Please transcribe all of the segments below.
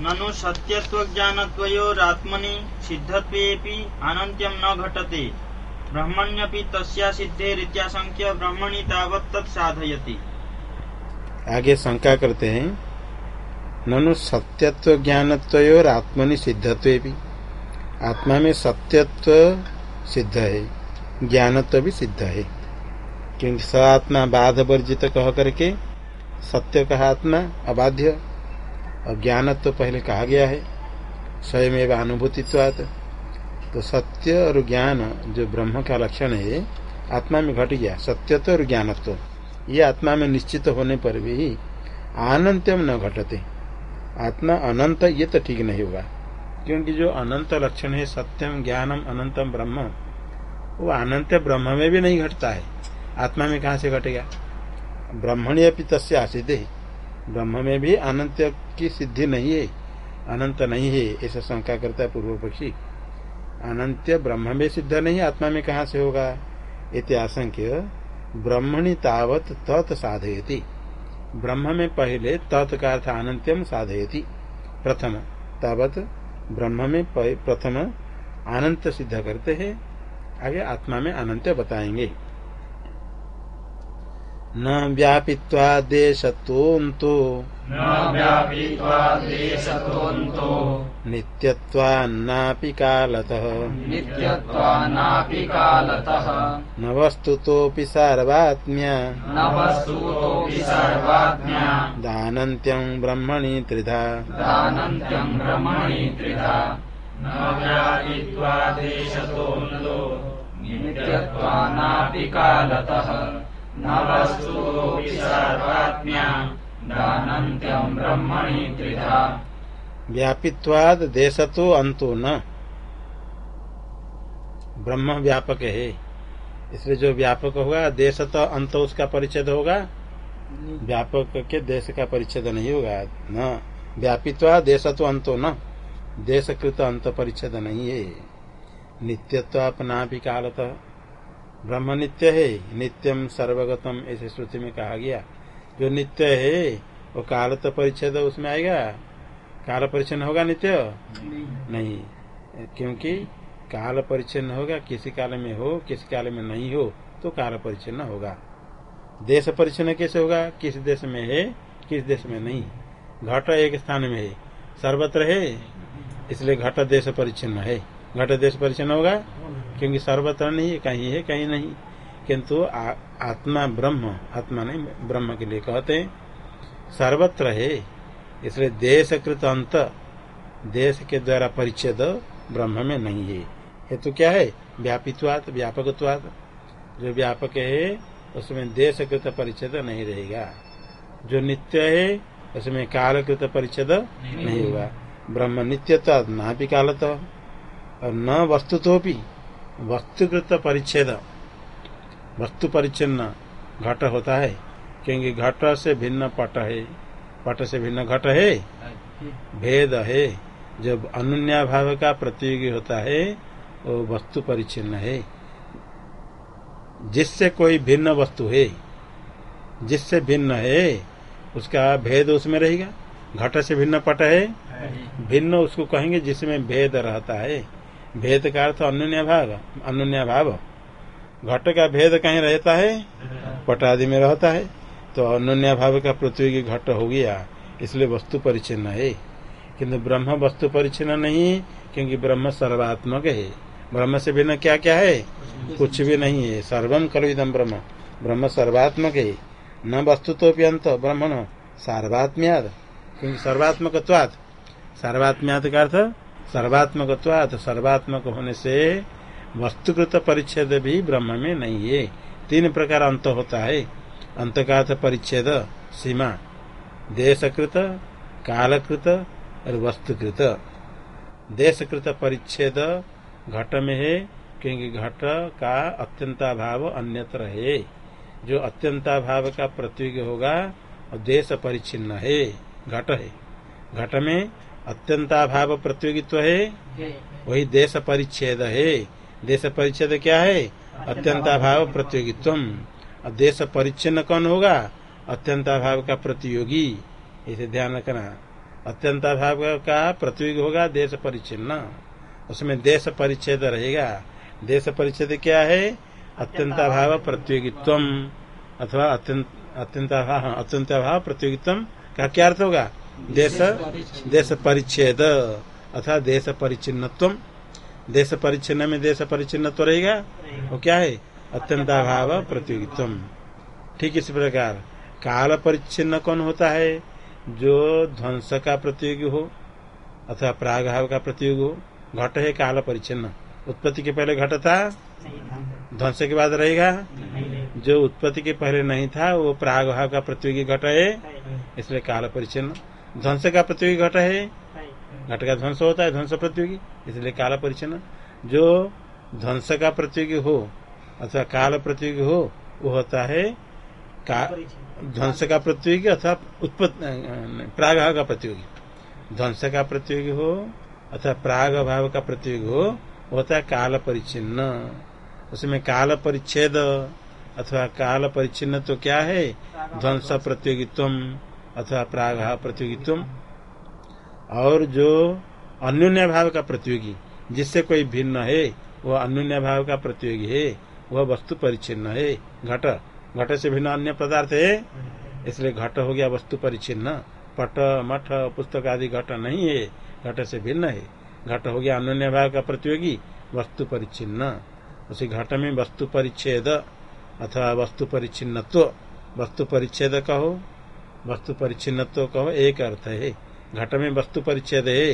ननु सत्यत्वज्ञानत्वयोरात्मनि सिद्धत्वेऽपि अनन्त्यं न घटते। ब्रह्मण्यपि तस्या सिद्धेरित्याशङ्क्य ब्रह्मणि तावत् तत् साधयति। आगे शंका करते हैं। ननु सत्यत्व ज्ञानत्व और आत्मनि सिद्धत्व भी आत्मा में सत्यत्व सिद्ध है, ज्ञानत्व भी सिद्ध है। क्योंकि स आत्मा बाध वर्जित कह करके सत्य कहा आत्मा अबाध्य। और ज्ञानत्व तो पहले कहा गया है। स्वयं एवं अनुभूतित्वात। तो सत्य और ज्ञान जो ब्रह्म का लक्षण है, आत्मा में घट गया। सत्यत्व और ज्ञानत्व। ये आत्मा में निश्चित होने पर भी अनंत्यम न घटते। आत्मा अनंत, ये तो ठीक नहीं होगा। क्योंकि जो अनंत लक्षण है, सत्यम, ज्ञानम, अनंतम, ब्रह्म, वो अनंत ब्रह्म में भी नहीं घटता है। आत्मा में कहा से घटेगा? ब्रह्मणी अपनी तस्य आसिद है ब्रह्म में भी अनंत की सिद्धि नहीं है। अनंत नहीं है, ऐसा शंका करता है पूर्व पक्षी। अनंत ब्रह्म में सिद्ध नहीं, आत्मा में कहा से होगा? इतिहासंख्य ब्रह्मणि तावत तत् साधयती। ब्रह्म में पहले तत् का अर्थ अनंत्यम साधयती। प्रथम, तावत ब्रह्म में प्रथम अनंत सिद्ध करते हैं। आगे आत्मा में अनंत बताएँगे। न व्यापित्वा देशतोऽन्तो नित्यत्वान्नापि कालतः। नित्यत्वान्नापि कालतः। न वस्तुतोऽपि सार्वात्म्या। न वस्तुतोऽपि सर्वाज्ञा दानन्त्यं ब्रह्मणि त्रिधा। दानन्त्यं ब्रह्मणि त्रिधा। न व्यापित्वा देशतोऽन्तो नित्यत्वान्नापि कालतः न व्यापित्वाद देश तो अंतो न। ब्रह्म व्यापक है। इसलिए जो व्यापक होगा देश तो अंत उसका परिच्छेद होगा। व्यापक के देश का परिच्छेद नहीं होगा, न। व्यापित्वा देश तो अंतो न। देश कृत अंत परिच्छेद नहीं है। नित्यत्व अपना भी कालत ब्रह्म नित्य है नित्यम सर्वगतम ऐसे श्रुति में कहा गया। जो नित्य है, वो काल तो परिच्छेद उसमें आएगा। काल परिचन्न होगा नित्य? नहीं। क्योंकि काल परिचन्न होगा, किसी काल में हो, किसी काल में नहीं हो तो काल परिचन्न होगा। देश परिचन्न कैसे होगा? किस देश में है, किस देश में नहीं। घट एक स्थान में है। सर्वत्र है, इसलिए घट देश परिचन्न है। घट देश परिचन्न होगा क्योंकि सर्वत्र नहीं है कहीं है कहीं नहीं। किंतु आत्मा ब्रह्म आत्मा नहीं ब्रह्म के लिए कहते हैं सर्वत्र है। इसलिए देशकृत अंत देश के द्वारा परिच्छेद ब्रह्म में नहीं है। हेतु क्या है? व्यापित्वात व्यापकत्वात। जो व्यापक है उसमें देशकृत परिच्छेद नहीं रहेगा। जो नित्य है उसमें कालकृत परिच्छेद नहीं होगा। ब्रह्म नित्यता ना भी कालत। और न वस्तु तो भी वस्तुकृत परिच्छेद वस्तु परिच्छिन्न घट होता है क्योंकि घट से भिन्न पट है पट से भिन्न घट है भेद है जब अनुन्या भाव का प्रतियोगी होता है वो वस्तु परिचिन्न है जिससे कोई भिन्न वस्तु है जिससे भिन्न है उसका भेद उसमें रहेगा घट से भिन्न पट है भिन्न उसको कहेंगे जिसमें भेद रहता है भेद का अर्थ अनुन्या भाव अनुन्या भाव। घट का भेद कहीं रहता है, पट आदि में रहता है तो अन्य भाव का प्रतियोगी घट हो गया, इसलिए वस्तु परिचिन्न है। किंतु ब्रह्म वस्तु परिचिन्न नहीं, क्योंकि ब्रह्म सर्वात्मक है। ब्रह्म से बिना क्या क्या है? कुछ भी नहीं है। सर्वम कलविदम ब्रह्म। ब्रह्म सर्वात्मक है। न वस्तु तो अंत ब्रह्म ब्रह्मण। सार्वात्म्याद क्योंकि सर्वात्मक सर्वात्म्याद का अर्थ सर्वात्मक सर्वात्मक होने से वस्तुकृत परिच्छेद भी ब्रह्म में नहीं है। तीन प्रकार अंत होता है। अंतकात परिच्छेद, सीमा, देशकृत, कालकृत और वस्तुकृत। देशकृत परिच्छेद घट में है, क्योंकि घट का अत्यंताभाव अन्यत्र है। जो अत्यंताभाव का प्रतीक होगा और देश परिच्छिन्न है, घट है। घट में अत्यंताभाव प्रतियोगित्व है। वही देश परिच्छेद है। देश परिच्छेद क्या है? अत्यंताभाव प्रतियोगित्व देश परिच्छिन्न कौन होगा? अत्यंत अभाव का प्रतियोगी इसे ध्यान रखना। अत्यंताभाव का प्रतियोगी होगा देश परिचिन्न उसमें देश परिच्छेद रहेगा। देश परिच्छेद क्या है? अत्यंताभाव प्रतियोगित्व अथवा अत्यंत अत्यंताभाव अत्यंताभाव प्रतियोगित्व का क्या अर्थ होगा? देश देश परिच्छेद अथवा देश परिचिन्नत्व देश परिचिन्न में देश परिचिन्नत्व रहेगा? वो क्या है? अत्यंताभाव प्रतियोगित्व। ठीक इसी प्रकार, काल परिच्छिन्न कौन होता है? जो ध्वंस का प्रतियोगी हो, अथवा प्रागभाव का प्रतियोगी हो, घट है काल परिच्छिन्न। उत्पत्ति के पहले घट था? ध्वंस के बाद रहेगा? जो उत्पत्ति के पहले नहीं था, वो प्रागभाव का प्रतियोगी घट है। इसलिए काल परिच्छिन्न। ध्वंस का प्रतियोगी घट है। घट का ध्वंस होता है ध्वंस प्रतियोगी। इसलिए काल परिच्छिन्न जो ध्वंस का प्रतियोगी हो अथवा काल प्रतियोगी हो वो होता है ध्वंस का प्रतियोगी अथवा उत्पत्ति प्राग का प्रतियोगी। ध्वंस का प्रतियोगी हो अथवा प्राग भाव का प्रतियोगी हो होता है काल परिचिन्न। उसमें काल परिच्छेद अथवा काल परिचिन्न तो क्या है? ध्वंस प्रतियोगित्व अथवा प्राग प्रतियोगित्व और जो अन्योन्य भाव का प्रतियोगी, जिससे कोई भिन्न है, वह अन्योन्य भाव का प्रतियोगी है, वह वस्तु परिचिन्न है। घट। घट से भिन्न अन्य पदार्थ है, इसलिए घट हो गया वस्तु परिचिन्न पट, मठ, पुस्तक आदि घट नहीं है, घट से भिन्न है। घट हो गया अन्य भाव का प्रतियोगी, वस्तु परिचिन्न उसी घट में वस्तु परिच्छेद अथवा वस्तु परिचिन्नत्व वस्तु परिच्छेद कहो। वस्तु परिचिन्नत्व कहो एक अर्थ है। घट में वस्तु परिच्छेद है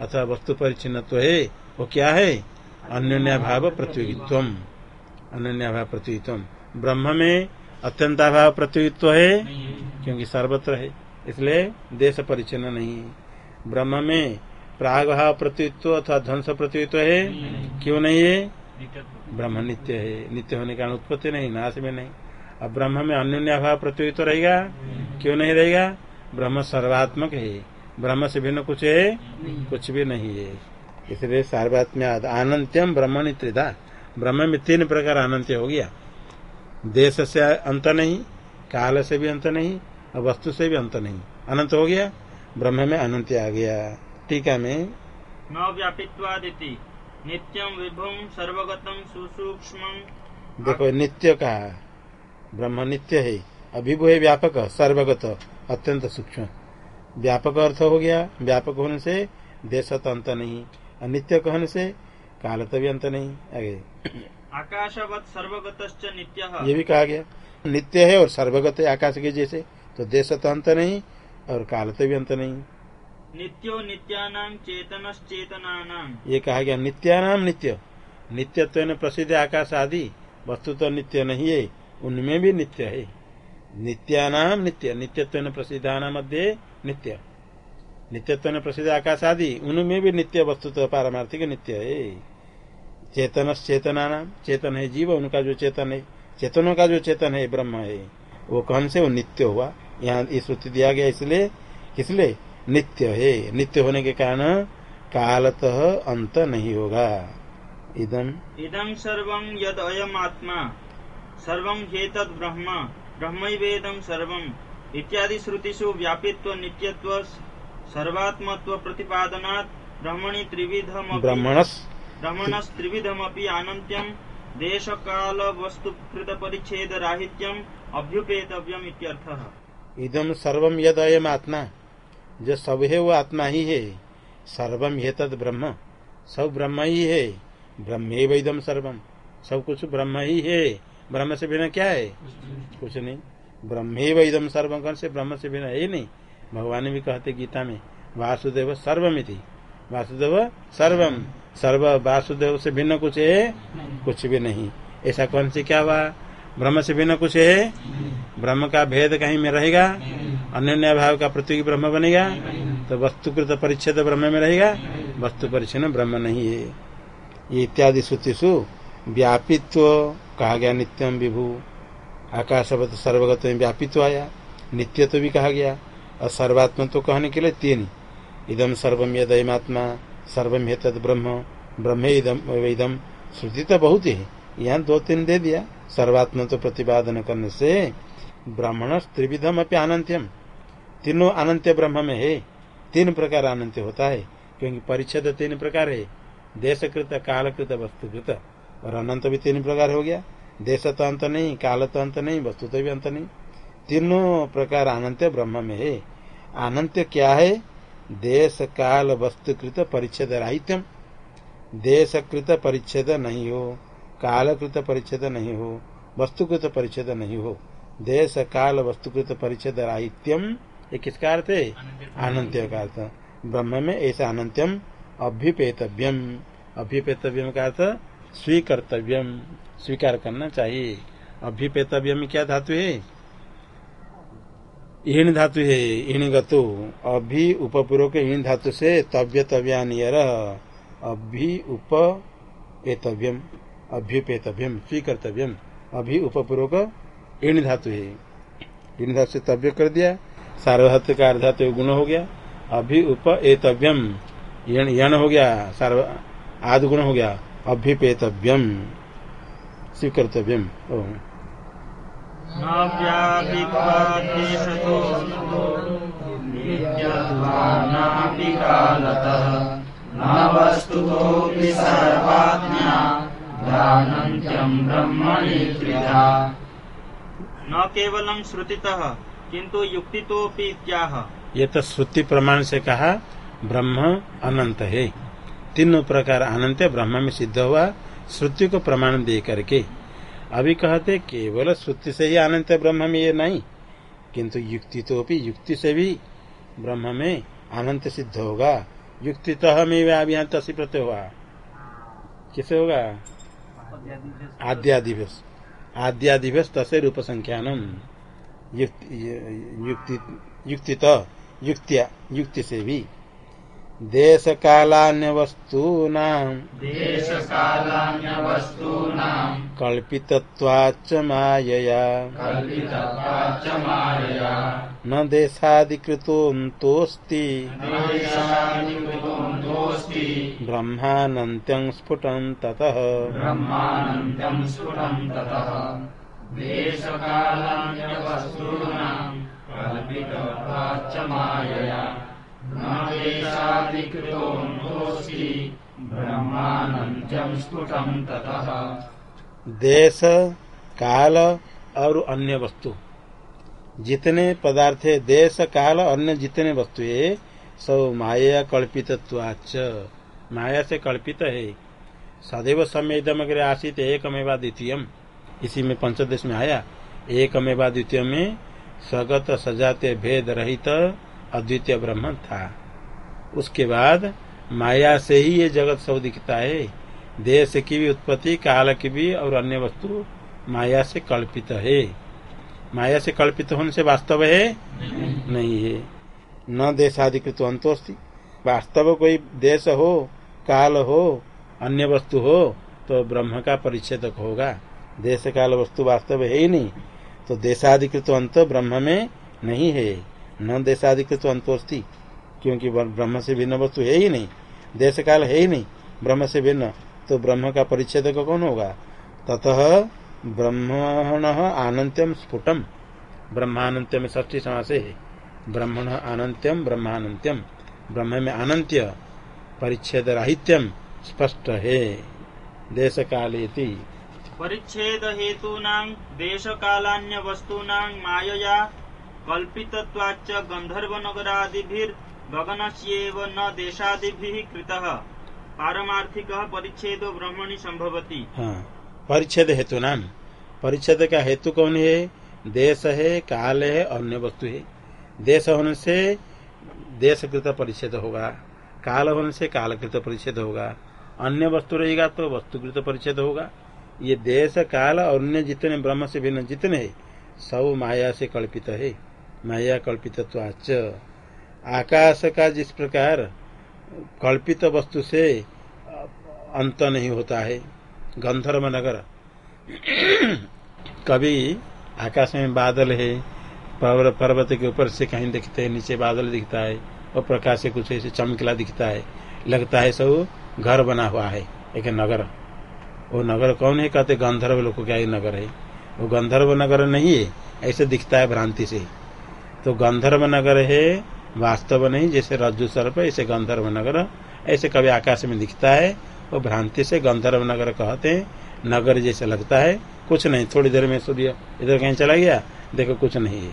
अथवा वस्तु परिचिन्नत्व है, वो क्या है? अन्य भाव प्रतियोगित्व अन्य भाव प्रतियोगित्व ब्रह्म में अत्यंत अत्यंताभाव प्रतियोगित्व है, क्योंकि सर्वत्र है, इसलिए देश परिचन्न नहीं है। ब्रह्म में प्राग भाव प्रतियोगित्व अथवा ध्वंस प्रतियोगित्व है, क्यों नहीं है? ब्रह्म नित्य है। नित्य होने का उत्पत्ति नहीं, नाश में नहीं। अब ब्रह्म में अन्य भाव प्रतियोगित्व रहेगा। क्यों नहीं रहेगा? ब्रह्म सर्वात्मक है। ब्रह्म से भिन्न कुछ है? कुछ भी नहीं है। इसलिए सर्वात्म्या आनंत्यम ब्रह्मणि त्रिधा। ब्रह्म में तीन प्रकार अनंत्य हो गया। देश से अंत नहीं काल से भी अंत नहीं और वस्तु से भी अंत नहीं। अनंत हो गया। ब्रह्म में अनंत आ गया। टीका में न व्यापित्वादिति नित्यम विभुम सर्वगतम सुसूक्ष्म। देखो नित्य का ब्रह्म नित्य है। अभिभु है व्यापक सर्वगत अत्यंत सूक्ष्म। व्यापक अर्थ हो गया व्यापक होने से देश अंत नहीं और नित्य कहने से काल तो भी अंत नहीं। आगे। आकाशवत सर्वगत नित्य। ये भी कहा गया नित्य है और सर्वगत है आकाश के जैसे तो देश अंत नहीं और काल तो भी अंत नहीं। नित्यो नित्यानाम चेतनश्चेतनानाम ये कहा गया नित्यानाम नित्य। नित्यत्व तो प्रसिद्ध आकाश आदि वस्तु तो नित्य नहीं है। उनमें भी नित्य है। नित्यानाम नित्य, नित्यत्व प्रसिद्धानाम मध्य नित्य। नित्यत्व प्रसिद्ध आकाश आदि, उनमें भी नित्य वस्तु तो पारमार्थिक नित्य है। चेतन चेतना नाम चेतन है जीव, उनका जो चेतन है, चेतनों का जो चेतन है, ब्रह्म है। वो कौन से? वो नित्य हुआ। यहाँ इस श्रुति दिया गया इसलिए, किसलिए? नित्य है। नित्य होने के कारण कालतः अंत नहीं होगा। इदम इदम सर्व यद अयम आत्मा सर्व हेतद ब्रह्म ब्रह्म सर्वम इत्यादि श्रुतिषु व्यापित्व नित्यत्व सर्वात्मत्व प्रतिपादनात् ब्रह्मणि त्रिविधम ब्रह्मणस ब्रह्मणस्त्रिविधमपि आनन्त्यं देशकाल वस्तुकृत परिच्छेद राहित्यम अभ्युपेतव्यम इत्यर्थः। इदम सर्वम यद अयम आत्मा जो सब है वो आत्मा ही है। सर्वम ये तद ब्रह्म। सब ब्रह्म ही है। ब्रह्म सर्वम सब कुछ ब्रह्म ही है। ब्रह्म से बिना क्या है? कुछ नहीं। ब्रह्म इदम सर्वम कौन से? ब्रह्म से बिना है। नहीं। भगवान भी कहते गीता में, वासुदेव सर्वमिति वासुदेव सर्वम सर्व वासुदेव से भिन्न कुछ है? कुछ भी नहीं। ऐसा कौन से क्या हुआ? ब्रह्म से भिन्न कुछ है? ब्रह्म का भेद कहीं में रहेगा? अन्य भाव का पृथ्वी ब्रह्म बनेगा? तो वस्तुकृत परिच्छेद ब्रह्म में रहेगा? वस्तु परिच्छेद ब्रह्म नहीं है। ये इत्यादि श्रुतिषु व्यापित्व कहा गया नित्यम विभु। आकाशवत सर्वगत में व्यापित्व आया नित्य तो भी कहा गया। और सर्वात्म तो कहने के लिए तीन। इदम सर्वम यदयमात्मा सर्वम हे तद ब्रह्म ब्रह्म इदम इदम श्रुति तो बहुत ही यहाँ दो तीन दे दिया। सर्वात्म तो प्रतिपादन करने से ब्राह्मण त्रिविधम अपनी अनंत्यम तीनों अनंत्य ब्रह्म में है। तीन प्रकार अनंत होता है, क्योंकि परिच्छेद तीन प्रकार है। देशकृत, कालकृत, वस्तुकृत। और अनंत भी तीन प्रकार हो गया। देश तो अंत नहीं, काल तो अंत नहीं, वस्तु तो भी अंत नहीं। तीनों प्रकार अनंत ब्रह्म में है। अनंत क्या है? देश, काल वस्तुकृत परिच्छेद, राहित्यम। देशकृत परिच्छेद नहीं हो। कालकृत परिच्छेद नहीं हो। वस्तुकृत परिच्छेद नहीं हो। देश, काल वस्तुकृत परिच्छेद, राहित्यम। ये किसका अर्थ है? अनंत्य का अर्थ। ब्रह्म में ऐसा अनंत्यम अभ्युपेतव्यम अभ्युपेतव्यम का अर्थ स्वीकर्तव्यम, स्वीकार करना चाहिए। अभ्युपेतव्यम क्या धातु है? ईण धातु है ईण गतो अभि उपपूर्वक ईण धातु से तव्य तव्यानियर अभि उप अभ्युपेतव्यम स्वीकर्तव्यम। अभि उपपूर्वक ईण धातु है। ईण धातु से तव्य कर दिया सार्वधातु का अर्धातु गुण हो गया। अभि उप एतव्यम यण हो गया, सार्व, आद गुण हो गया। अभ्युपेतव्यम स्वीकर्तव्यम। न व्यापित्वाद्वेषतो नापि कालतः न वस्तुतोऽपि सर्वाज्ञा ध्यानन्त्यम् ब्रह्मणि त्रिधा। न केवलं श्रुतितः किन्तु युक्तितोऽपि इत्याह। ये तो श्रुति प्रमाण से कहा ब्रह्म अनंत है तीनों प्रकार अनंत ब्रह्म में सिद्ध हुआ, श्रुति को प्रमाण दे करके। अभी कहते, केवल श्रुति से ही अनंत ब्रह्म में ये नहीं, किंतु युक्ति तो भी, युक्ति से भी ब्रह्म में अनंत सिद्ध होगा। युक्ति तो हमें यहाँ तसी प्रत्यय हुआ। किसे होगा? आद्यादिवस आद्यादिवस तसे रूप संख्यानम। युक्ति युक्ति तो युक्तिया, युक्ति से भी। देश कालान्य वस्तूनाम देशकालान्यवस्तूनाम् कल्पितत्वाच्च मायया कल्पितत्वाच्च मायया न देशादिकृतोऽन्तोऽस्ति ब्रह्मानन्त्यं स्फुटं ततः। ब्रह्मानन्दम् स्फुटम् ततः। देशकालान्यवस्तूनाम् कल्पितत्वाच्च मायया देश, काल और अन्य वस्तु। जितने पदार्थ है, देश, काल, अन्य जितने वस्तु है सब माया कल्पितत्वाच माया से कल्पित है। सदैव समय अग्र आसित, एकमेवा द्वितीयम। इसी में पंचदश में आया। एकमेवा द्वितीय में स्वगत सजाते भेद रहित अद्वितीय ब्रह्म था। उसके बाद माया से ही ये जगत सब दिखता है। देश की भी उत्पत्ति काल की भी और अन्य वस्तु माया से कल्पित है। माया से कल्पित होने से वास्तव है? नहीं। नहीं है। न देशाधिकृत अंतोस्ति। वास्तव कोई देश हो काल हो अन्य वस्तु हो तो ब्रह्म का परिच्छेदक होगा। देश काल वस्तु वास्तव है ही नहीं। तो देशाधिकृत अंत ब्रह्म में नहीं है। न देशाधिकृत अंतोस्ति क्योंकि ब्रह्म से भिन्न वस्तु है ही नहीं। देश काल है ही नहीं। ब्रह्म से भिन्न तो ब्रह्म का परिच्छेद कौन होगा? ततः ब्रह्मण आनंत्यम स्फुटम। ब्रह्मानंत्यम ष्ठी समास है। ब्रह्मण आनंत्यम ब्रह्मानंत्यम ब्रह्म में अनंत्य परिच्छेद राहित्यम स्पष्ट है। देश काले परिच्छेद हेतूनां देश कालान्य वस्तूनां मायया कल्पितत्वाच्च नगरादिभिर गगनस्येव न देशादिभिः कृतः। पारमार्थिक परिच्छेद ब्रह्मणि संभवति हाँ परिच्छेद हेतु नाम। परिच्छेद का हेतु कौन है? देश है, काल है, अन्य वस्तु है। देश होने से देशकृत परिच्छेद होगा। काल होने से कालकृत परिच्छेद होगा। अन्य वस्तु रहेगा तो वस्तुकृत परिच्छेद होगा। ये देश, काल और अन्य जितने ब्रह्म से भिन्न जितने सब माया से कल्पित है। माया कल्पित आकाश का जिस प्रकार कल्पित वस्तु से अंत नहीं होता है, गंधर्व नगर। कभी आकाश में बादल है पर्वत के ऊपर से कहीं दिखते हैं, नीचे बादल दिखता है, और प्रकाश से कुछ ऐसे चमकला दिखता है, लगता है सब घर बना हुआ है, एक नगर। वो नगर कौन है? कहते गंधर्व लोग क्या नगर है। वो गंधर्व नगर नहीं है, ऐसे दिखता है भ्रांति से। तो गंधर्व नगर है, वास्तव नहीं, जैसे रज्जु सर्प ऐसे गंधर्व नगर, ऐसे कभी आकाश में दिखता है, वो भ्रांति से गंधर्व नगर कहते हैं, नगर जैसे लगता है, कुछ नहीं, थोड़ी देर में सूर्य इधर कहीं चला गया, देखो कुछ नहीं है।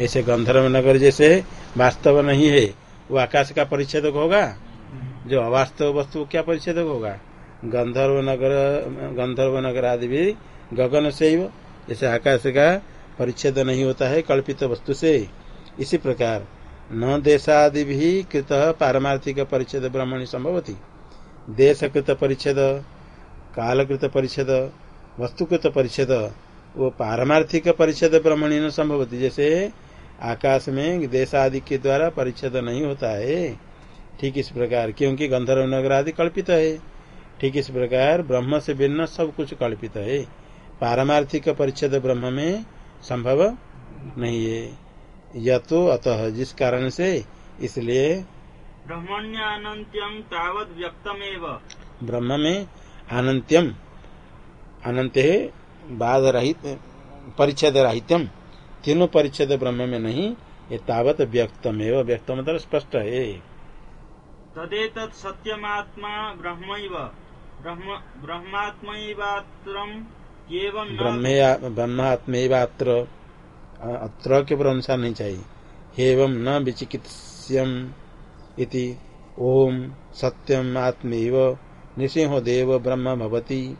ऐसे गंधर्व नगर जैसे वास्तव नहीं है, वो आकाश का परिच्छेदक होगा? जो अवास्तव वस्तु क्या परिच्छेदक होगा? गंधर्व नगर गंधर्व नगर आदि भी गगन से जैसे आकाश का परिच्छेद नहीं होता है कल्पित वस्तु से। इसी प्रकार, न देशादि भी कृत पारमार्थिक परिच्छेद ब्रह्मणि संभवती। देशकृत परिच्छेद, कालकृत परिच्छेद, वस्तुकृत परिच्छेद वो पारमार्थिक परिच्छेद ब्रह्मणि न संभवती। जैसे, आकाश में देश आदि के द्वारा परिच्छेद नहीं होता है। ठीक इस प्रकार, क्योंकि गंधर्व नगर आदि कल्पित है। ठीक इस प्रकार, ब्रह्म से भिन्न सब कुछ कल्पित है। पारमार्थिक परिच्छेद ब्रह्म में संभव नहीं है। यह तो अतः जिस कारण से इसलिए ब्रह्मण्यानंत्यम तावत व्यक्तमेव। ब्रह्म में अनंत्यम अनंत है बाध रहित परिच्छेद राहित्यम तीनों परिच्छेद ब्रह्म में नहीं ये तावत व्यक्तम एवं व्यक्त मतलब स्पष्ट है। तदेत सत्यमात्मा ब्रह्म ब्रह्मात्मैवात्रम् एवं न ब्रह्म ब्रह्मात्मेवात्र। अत्र के अनुसार नहीं चाहिए। एवं न विचिकित्स्यम इति। ओम सत्यम आत्मेव। निसिंहो देव ब्रह्म भवति।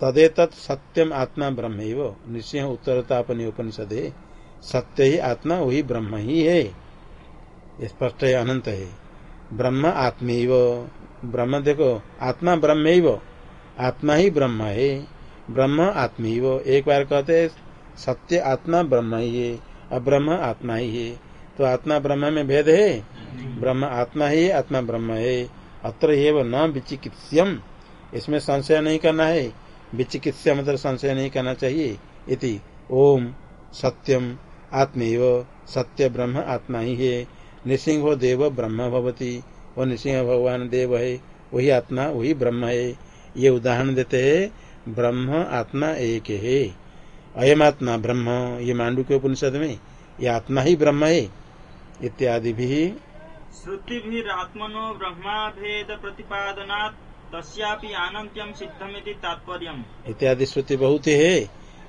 तदेतत् सत्यम आत्मा ब्रह्म निश्चय उत्तरतापनि उपनिषद सत्य ही आत्मा, वही ब्रह्म ही है। स्पष्ट है, अनंत है। ब्रह्म आत्मेव। ब्रह्म देखो, आत्मा ब्रह्म आत्मा ही ब्रह्म है। ब्रह्म आत्मेव एक बार कहते हैं, सत्य आत्मा ब्रह्म ही है और ब्रह्म आत्मा ही है। तो आत्मा ब्रह्म में भेद है? ब्रह्म आत्मा ही आत्मा ब्रह्म है। अत्र न विचिकित्स्यम। इसमें संशय नहीं करना है। विचिकित्सा मतलब संशय नहीं करना चाहिए। इति ओम सत्यम आत्मेव। सत्य ब्रह्म आत्मा ही है। निसिंहो देव ब्रह्म भवती। वो निसिंह भगवान देव है। वही आत्मा, वही ब्रह्म है। ये उदाहरण देते हैं ब्रह्म आत्मा एक है। अयम आत्मा ब्रह्म ये मांडू के उपनिषद में ये आत्मा ही ब्रह्म है इत्यादि भी। श्रुतिभिरात्मनो ब्रह्माभेद प्रतिपादनात् तस्यापि आनंत्यम सिद्धमिति तात्पर्यम। इत्यादि श्रुति बहुत है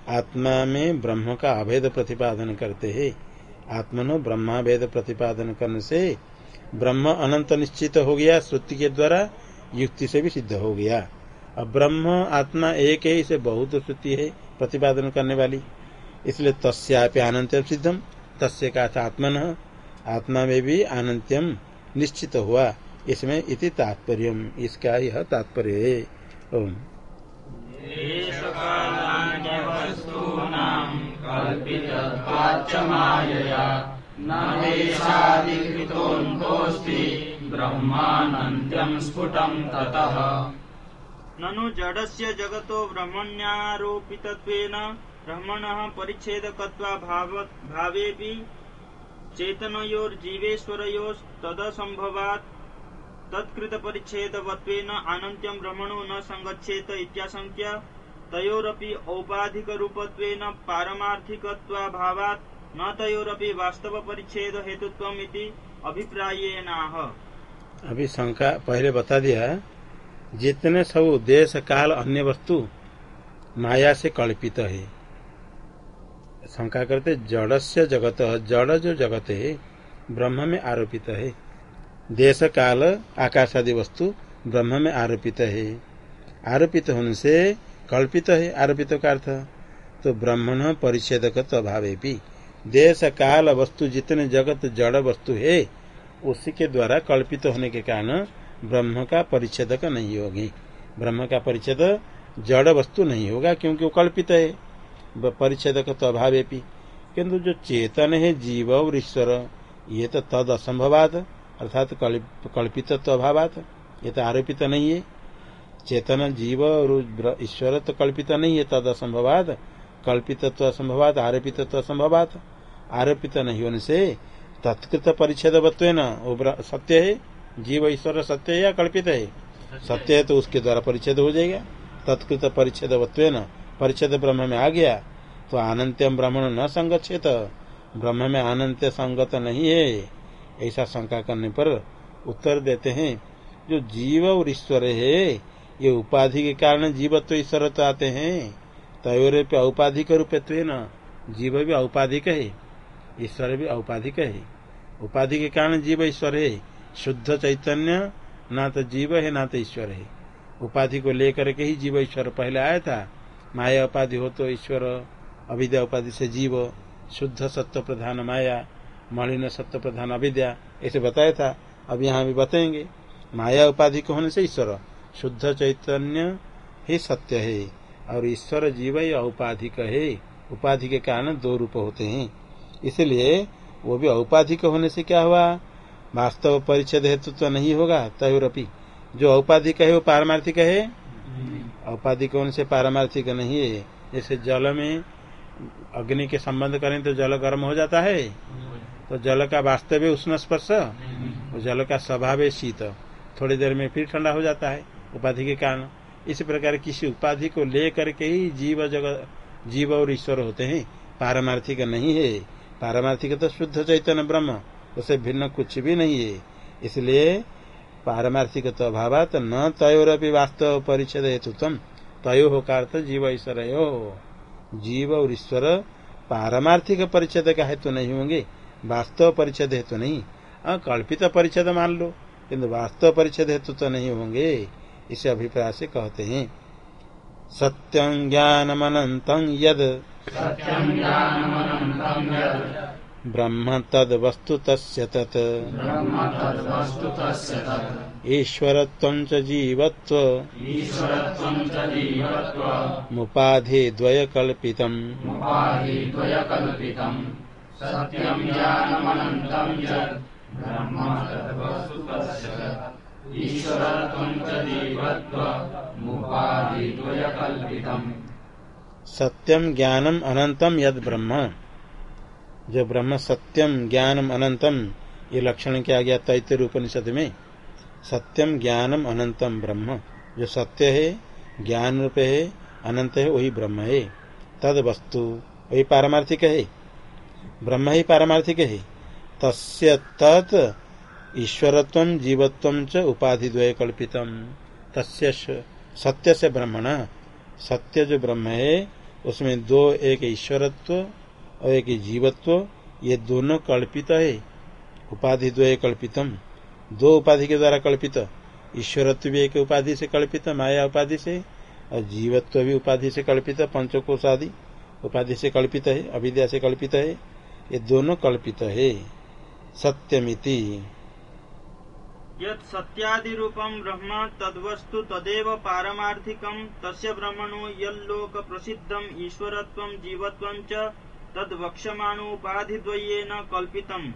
आत्मा में ब्रह्म का अभेद प्रतिपादन करते है। आत्मनो ब्रह्मा भेद प्रतिपादन करने से ब्रह्म अनंत निश्चित हो गया श्रुति के द्वारा युक्ति से भी सिद्ध हो गया। अब ब्रह्म आत्मा एक है, इसे बहुत श्रुति है, प्रतिपादन करने वाली। इसलिए तस्यापि अनंत्यम सिद्धम तस्य का आत्मन, आत्मा में भी अनंत्यम निश्चित हुआ। इसमें इति तात्पर्य, इसका यह तात्पर्य है। ओम। वस्तूनां कल्पितत्वाच्च मायया न देशादिकृतोऽन्तोऽस्ति ब्रह्मानन्त्यं स्फुटं ततः। ननु जडस्य जगतो ब्रह्मण्यारोपितत्वेन ब्रह्मणः परिच्छेदकत्वाभाव- भावेऽपि चेतनयोर्जीवेश्वरयोस्तदसम्भवात् तत्कृतपरिच्छेदवत्वेन अनन्त्यं ब्रह्मणो न सङ्गच्छेत इत्याशङ्क्य तयोरपि औपाधिकरूपत्वेन पारमार्थिकत्वाभावात् न तयोरपि वास्तवपरिच्छेदहेतुत्वम् इति अभिप्रायेणाह अभी शंका पहले बता दिया। जितने सब देश काल अन्य वस्तु माया से कल्पित है। शंका करते जड़ से जगत, जड़ जो जगत है, ब्रह्म में आरोपित है। देश काल, आकाश आदि वस्तु ब्रह्म में आरोपित है। आरोपित होने से कल्पित है, आरोपित का अर्थ। तो ब्रह्मण परिच्छेदक अभाव भी। देश काल वस्तु जितने जगत जड़ वस्तु है, उसी के द्वारा कल्पित होने के कारण ब्रह्म का परिच्छेदक नहीं होगी। ब्रह्म का परिच्छेद जड़ वस्तु नहीं होगा क्योंकि वो कल्पित है। परिच्छेदक तो अभाव किन्तु जो चेतन है जीव और ईश्वर, ये तो तद असंभवात, अर्थात कल्पित तो अभावात, ये तो आरोपित नहीं है। चेतन, जीव और ईश्वर तो कल्पित नहीं है, तद असंभवात, कल्पित तो असंभवात, आरोपित तो असंभवात। आरोपित नहीं होने से तत्कृत परिच्छेद न सत्य है। जीव ईश्वर सत्य है या कल्पित है? सत्य है तो उसके द्वारा परिच्छेद हो जाएगा। तत्कृत परिच्छेद न परिच्छेद ब्रह्म में आ गया तो अनंत्यम ब्राह्मण न संगछेत ब्रह्म में अनंत संगत नहीं है। ऐसा शंका करने पर उत्तर देते हैं, जो जीव और ईश्वर है, ये उपाधि के कारण जीव तो ईश्वर तो आते हैं। तयोर पे औपाधिक रूप न जीव भी औपाधिक है, ईश्वर भी औपाधिक है। उपाधि के कारण जीव ईश्वर है। शुद्ध चैतन्य, ना तो जीव है, ना तो ईश्वर है। उपाधि को लेकर के ही जीव ईश्वर पहले आया था। माया उपाधि हो तो ईश्वर, अविद्या उपाधि से जीव, शुद्ध सत्य प्रधान माया, मलिन सत्य प्रधान अविद्या, ऐसे बताया था। अब यहाँ भी बताएँगे, माया उपाधि को होने से ईश्वर, शुद्ध चैतन्य ही सत्य है, और ईश्वर जीव औपाधिक है। उपाधि के कारण दो रूप होते हैं। इसलिए वो भी औपाधिक होने से क्या हुआ? वास्तव परिच्छेद हेतु तो नहीं होगा, तयुरपी। जो औपाधिक है वो पारमार्थिक है? औपाधिक होने से पारमार्थिक नहीं है? जैसे जल में अग्नि के संबंध करें तो जल गर्म हो जाता है? तो जल का वास्तव है उष्ण स्पर्श? और जल का स्वभाव है शीत। थोड़ी देर में फिर ठंडा हो जाता है, उपाधि के कारण। इसी प्रकार किसी उपाधि को लेकर के ही जीव जगत जीव और ईश्वर होते हैं। पारमार्थिक नहीं है। पारमार्थिक तो शुद्ध चैतन्य ब्रह्म। उसे भिन्न कुछ भी नहीं है। इसलिए पारमार्थिक तो अभाव न तयोरपि वास्तव परिच्छेद हेतु तम तयो हो का जीव ईश्वर हो जीव और ईश्वर पारमार्थिक परिच्छेद का हेतु नहीं होंगे। वास्तव परिच्छेद हेतु नहीं। कल्पित परिच्छेद मान लो किन्तु वास्तव परिच्छेद हेतु तो नहीं होंगे, इसे अभिप्राय से कहते हैं। सत्यं ज्ञानमनन्तं यद। ब्रह्म तद वस्तु तत्। च जीवत्व। मुपाधि जीवत्व। उपाधिद्वयकल्पितम् सत्यम ज्ञानम अनंतम यद ब्रह्म जो ब्रह्म सत्यम ज्ञानम अनंतम, ये लक्षण किया गया तैतर उपनिषद में? सत्यम ज्ञानम अनंतम ब्रह्म। जो सत्य है, ज्ञान रूप है, अनंत है, वही ब्रह्म है। तद वस्तु वही पारमार्थिक है। ब्रह्म ही पारमार्थिक है। तस्य तत् ईश्वरत्व, जीवत्व च उपाधि द्वय कल्पितम। तस्य सत्य से ब्रह्मण। सत्य जो ब्रह्म है, उसमें दो, एक ईश्वरत्व और एक जीवत्व, ये दोनों कल्पित है। उपाधि द्वय कल्पितम। दो उपाधि के द्वारा कल्पित। ईश्वरत्व भी एक उपाधि से कल्पित, माया उपाधि से, और जीवत्व भी उपाधि से कल्पित, पंचकोश आदि उपाधि से कल्पित है, अविद्या से कल्पित है, ये दोनों कल्पित है। सत्यमिति। यत् सत्यादि रूपम ब्रह्म तद्वस्तु तदेव पारमार्थिकम तस्य ब्रह्मणो यल्लोक प्रसिद्धम ईश्वरत्वं, जीवत्वं च तद्वक्ष्यमाणोपाधिद्वयेन कल्पितम्।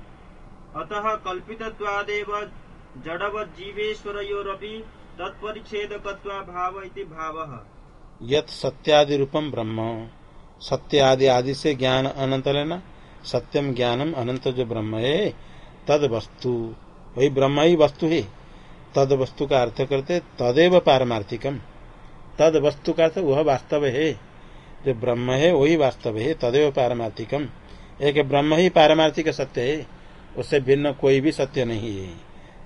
अतः कल्पितत्वादेव जडवज्जीवेश्वरयोरपि तत्परिच्छेदकत्वाभाव इति भावः। यत सत्यादि रूपम ब्रह्म सत्य आदि आदि से ज्ञान अनंत लेना सत्यम ज्ञानम अनंत जो ब्रह्म है तद वस्तु वही ब्रह्म ही वस्तु। है तद वस्तु का अर्थ करते तदेव पारमार्थिकम। तद वस्तु का अर्थ वह वास्तव। है जो ब्रह्म है, वही वास्तव है, तदेव पारमार्थिकम। एक ब्रह्म ही पारमार्थिक सत्य है, उससे भिन्न कोई भी सत्य नहीं है।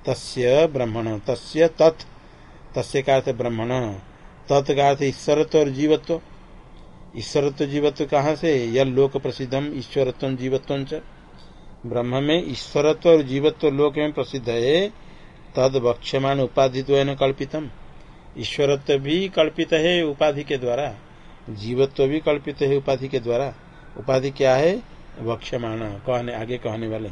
तस्य ब्रह्मण, तस्य तत्। तस्य का अर्थ ब्रह्मण, तत् का अर्थ ईश्वरत्व और जीवत्व। ईश्वरत्व, जीवत्व कहाँ से यह लोक प्रसिद्धम, ईश्वरत्व, जीवत्व ब्रह्म में ईश्वरत्व और जीवत्व लोक में प्रसिद्ध है, तद वक्ष्यमान उपाधि कल्पितम। ईश्वरत्व भी कल्पित है उपाधि के द्वारा। जीवत्व भी कल्पित है उपाधि के द्वारा। उपाधि क्या है? वक्ष्यमाण कहने, आगे कहने वाले।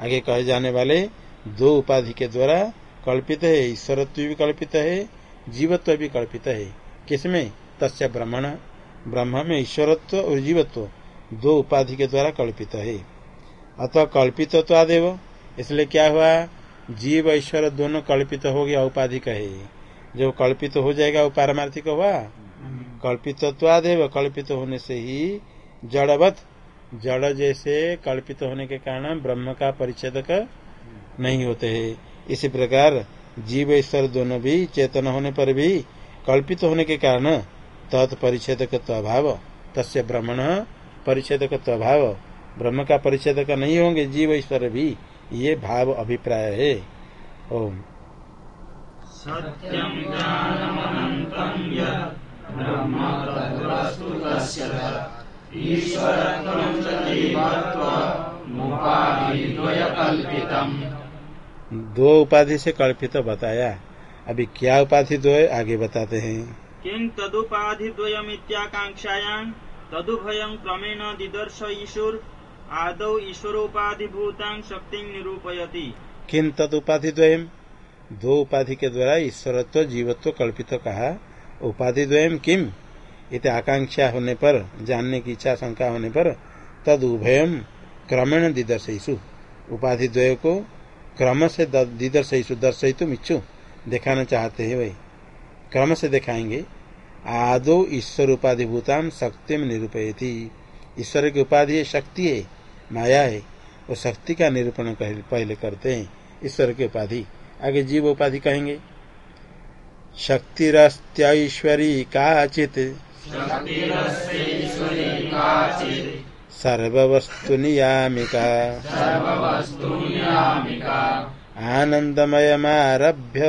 आगे कहे जाने वाले दो उपाधि के द्वारा कल्पित है, ईश्वरत्व भी कल्पित है, जीवत्व भी कल्पित है। किसमें? तस्य ब्रह्मण। ब्रह्म में ईश्वरत्व और जीवत्व दो उपाधि के द्वारा कल्पित है। अतः कल्पित तो आदेव, इसलिए क्या हुआ? जीव, ईश्वर दोनों कल्पित हो गया उपाधि है। जो कल्पित हो जाएगा वो पारमार्थिक हुआ कल्पित्वादेव कल्पित होने से ही जड़वत, जड़ जैसे कल्पित होने के कारण ब्रह्म का परिच्छेदक नहीं होते है। इसी प्रकार जीव ईश्वर दोनों भी चेतन होने पर भी कल्पित होने के कारण तत्परिच्छेदक अभाव तस्य ब्रह्मण परिच्छेदक अभाव ब्रह्म का परिच्छेद नहीं होंगे जीव ईश्वर भी, ये भाव अभिप्राय है। ओम। सत्यं दो उपाधि से कल्पित बताया। अभी क्या उपाधि दो है आगे बताते हैं। किं तदुपाधिद्वयमित्याकाङ्क्षायां तदुभयं क्रमेण दिदर्श ईशुर आदौ ईश्वरोपाधिभूतां शक्तिं निरूपयति। किन तद उपाधि द्वयम दो उपाधि के द्वारा ईश्वरत्व जीवत्व कल्पित कहा। उपाधि द्वयम किम इत आकांक्षा होने पर, जानने की इच्छा, शंका होने पर तद उभयम क्रमेण दिदर्शयु उपाधि द्वय को क्रम से दिदर्शयु दर्शयितुम इच्छु। दिखाना चाहते हैं वही। क्रम से दिखाएँगे। आदो ईश्वर उपाधि भूताम शक्ति में निरूपयती। ईश्वर की उपाधि है, शक्ति है, माया है। वो शक्ति का निरूपण पहले करते हैं। ईश्वर की उपाधि। आगे जीव उपाधि कहेंगे। शक्तिरस्त्यश्वरी काचित सर्ववस्तु नियामिका आनन्दमयमारभ्य।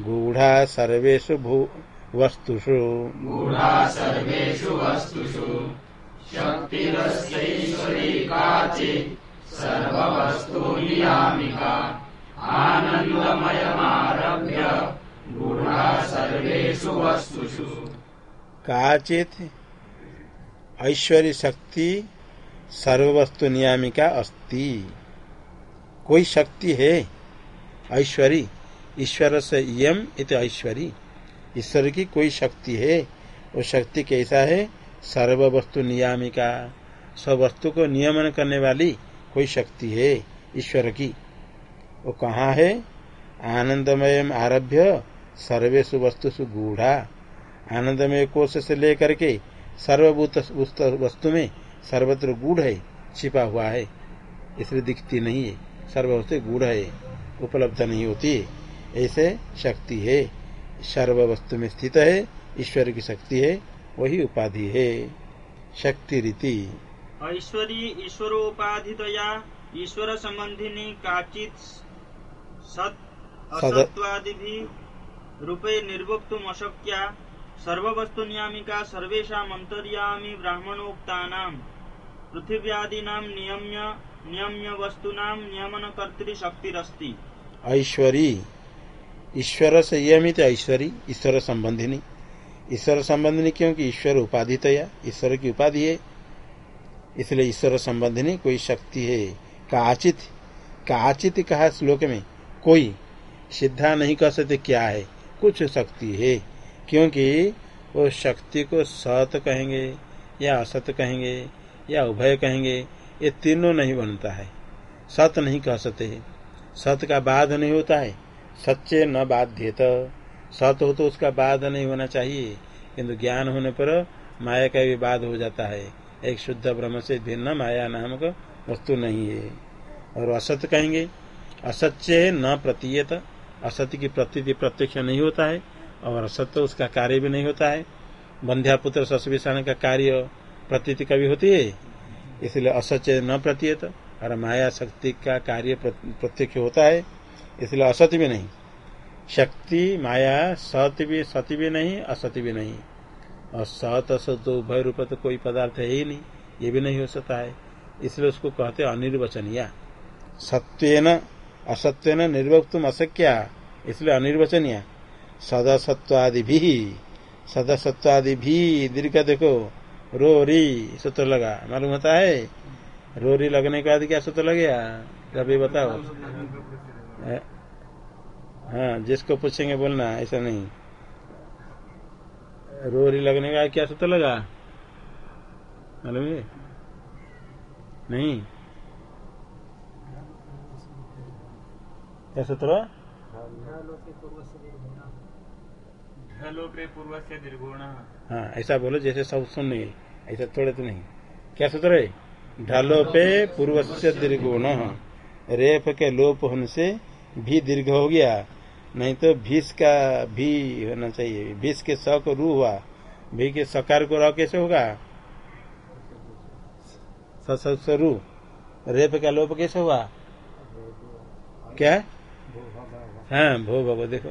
गूढा सर्वेषु भू वस्तुषु। गूढा सर्वेषु वस्तुषु। शक्तिरस्यैश्वरी काचित् सर्ववस्तुनियामिका। आनन्दमयमारभ्य वस्तुषु। काचित ऐश्वर्य शक्ति सर्ववस्तु नियामिका अस्ति। कोई शक्ति है? ऐश्वरी ईश्वर से यम इत ऐश्वरी। ईश्वर की कोई शक्ति है? वो शक्ति कैसा है? सर्व वस्तु नियामिका सब वस्तु को नियमन करने वाली कोई शक्ति है? ईश्वर की। वो कहाँ है? आनंदमय आरभ्य सर्वेशु वस्तुषु गूढ़ा। आनंदमय कोष से लेकर के सर्वभूत वस्तु में सर्वत्र गूढ़ है, छिपा हुआ है। इसलिए दिखती नहीं है सर्ववस्तु गूढ़ है, उपलब्ध नहीं होती है। ऐसे शक्ति है, सर्व वस्तु में स्थित है, ईश्वर की शक्ति है, वही उपाधि है। शक्ति रीति। ऐश्वरी ईश्वरोपाधितया, ईश्वर संबंधिनी काचित् असत्वादिभिः रूपे निर्वक्तुम् अशक्या सर्वेषाम् अन्तर्यामि ब्राह्मणोक्तानाम् नियम्य नियम्य ऐश्वरी ईश्वर से यमित ऐश्वरी ईश्वर संबंधिनी ईश्वर संबंधिनी क्योंकि ईश्वर उपाधितया ईश्वर की उपाधि है इसलिए ईश्वर संबंधिनी कोई शक्ति है। काचित काचित कहा श्लोक में? कोई सिद्धा नहीं कह सकते क्या है। कुछ शक्ति है, क्योंकि वो शक्ति को सत कहेंगे या असत कहेंगे या उभय कहेंगे, ये तीनों नहीं बनता है। सत नहीं कह सकते। सत का बाध नहीं होता है। सच्चे न बाध्यत। सत हो तो उसका बाध नहीं होना चाहिए। किंतु ज्ञान होने पर माया का भी बाध हो जाता है। एक शुद्ध ब्रह्म से भिन्न माया नामक वस्तु नहीं है। और असत कहेंगे असत्य है, न प्रतीयत। असत्य की प्रतीति प्रत्यक्ष नहीं होता है, और असत्य उसका कार्य भी नहीं होता है। बंध्यापुत्र ससविषाण का कार्य प्रतीति कभी होती है? इसलिए असत्य न प्रतीयत। और माया शक्ति का कार्य प्रत्यक्ष होता है, इसलिए असत्य भी नहीं। शक्ति, माया, सत्य भी सत्य भी नहीं, असत्य भी नहीं। और सत असत उभय रूप तो कोई पदार्थ है ही नहीं, ये भी नहीं हो सकता है। इसलिए उसको कहते अनिर्वचनीय। सत्वेन असत्यन निर्वक्तुम अशक्या इसलिए अनिर्वचनीय। सदसत्वादि भी सदसत्वादि भी दीर्घ देखो। रो री सूत्र लगा। मालूम होता है? रो री लगने के बाद क्या सूत्र लग गया कभी बताओ। हाँ। जिसको पूछेंगे बोलना ऐसा नहीं। रो री लगने का क्या सूत्र लगा? मालूम है? नहीं? क्या सूत्र पूर्व से दीर्घोण हाँ ऐसा बोलो जैसे सब सुनिए ऐसा थोड़े तो नहीं। क्या सूत्र है ढालो पे पूर्व से दीर्घोण रेप के लोप होने से भी दीर्घ हो गया नहीं तो भीष का भी होना चाहिए। भीष के स को रू हुआ भी के सकार को र कैसे होगा? ससरु रेप का लोप कैसे हुआ? क्या? हाँ भो देखो।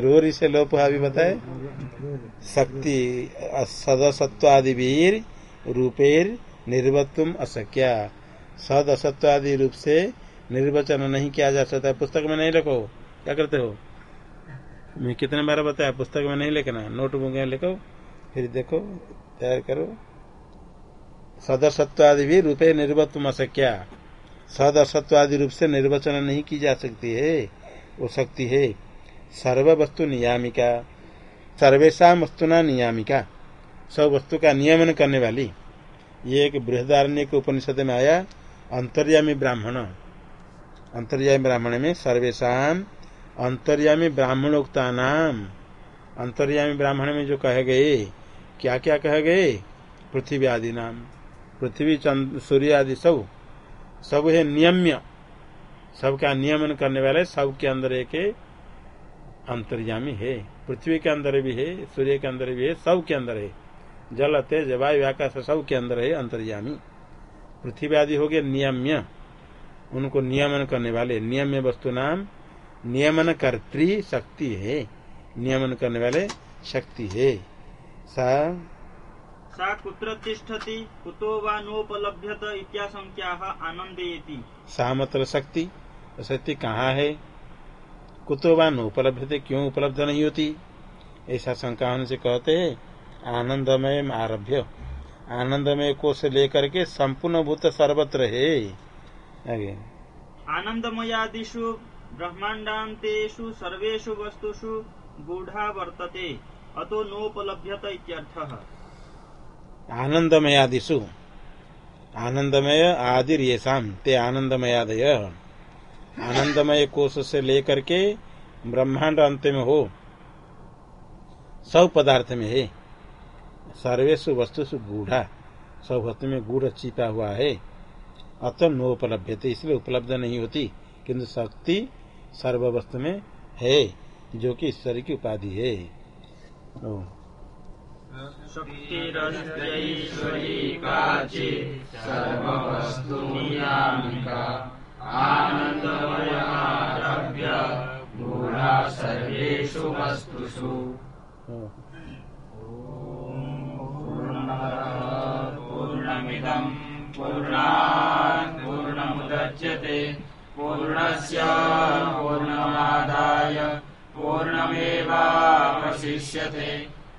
रोरी से लोप अभी बताए। शक्ति सदसत्व आदि वीर रूपेर निर्वत्व अशक्या सद असत्व आदि रूप से निर्वचन नहीं किया जा सकता। पुस्तक में नहीं लिखो। क्या करते हो? मैं कितने बार बताया? पुस्तक में नहीं लिखना। नोटबुक में लिखो। फिर देखो, तैयार करो। सदसत्व आदि भी रूपे निर्वत्व अशक्या सद असत्व आदि रूप से निर्वचन नहीं की जा सकती है। वो शक्ति है। सर्व वस्तु नियामिका। सर्वेशा वस्तुना नियामिका। सब वस्तु का नियमन करने वाली। ये एक बृहदारण्य के उपनिषद में आया, अंतर्यामी ब्राह्मण। अंतर्यामी ब्राह्मण में सर्वेशा अंतर्यामी ब्राह्मणोक्ता नाम अंतर्यामी ब्राह्मण में जो कहे गए क्या क्या कहे गए? पृथ्वी आदि नाम। पृथ्वी चंद सूर्य आदि सब सब है नियम्य। सबका नियमन करने वाले सब के अंदर एक अंतर्यामी है। पृथ्वी के अंदर भी है, सूर्य के अंदर भी है सब के अंदर है। जल, तेज, वायु, आकाश सब के अंदर है, अंतर्यामी। पृथ्वी आदि हो गए नियम्य। उनको नियमन करने वाले, नियम्य वस्तु नाम नियमन कर्त्री शक्ति है। नियमन करने वाले शक्ति है। सा सा कुत्र तिष्ठति कुतो वा नोपलभ्यत इत्याशंक्याः आनंदयति। सा मतलब शक्ति शक्ति कहाँ है? कुतो वा नोपलभ्यते क्यों उपलब्ध नहीं होती? ऐसा शंका होने से कहते हैं आनंदमय आरभ्य। आनंदमय को से लेकर के संपूर्ण भूत सर्वत्र है। आगे। आनन्दमयादिषु ब्रह्माण्डान्तेषु सर्वेषु वस्तुषु गूढा वर्तते अतो नोपलभ्यत इत्यर्थः। आनंदमयादिषु। आनंदमय आदि येषाम ते आनंदमयादय। आनंदमय कोष से लेकर के ब्रह्मांड अंत में हो। सब पदार्थ में है। सर्वेशु वस्तु गूढ़ा। सब वस्तु में गूढ़ छिपा हुआ है। अतः नोपलब्ध थे इसलिए उपलब्ध नहीं होती। किंतु शक्ति सर्व वस्तु में है, जो कि ईश्वर की उपाधि है। शक्तिरस्यैश्वरी काचित् सर्ववस्तु नियामिका आनन्दमयमारभ्य गूढा सर्वेषु वस्तुषु। पूर्णमिदम् पूर्णात् पूर्णमुदच्यते पूर्णस्य पूर्णमादाय पूर्णमेवावशिष्यते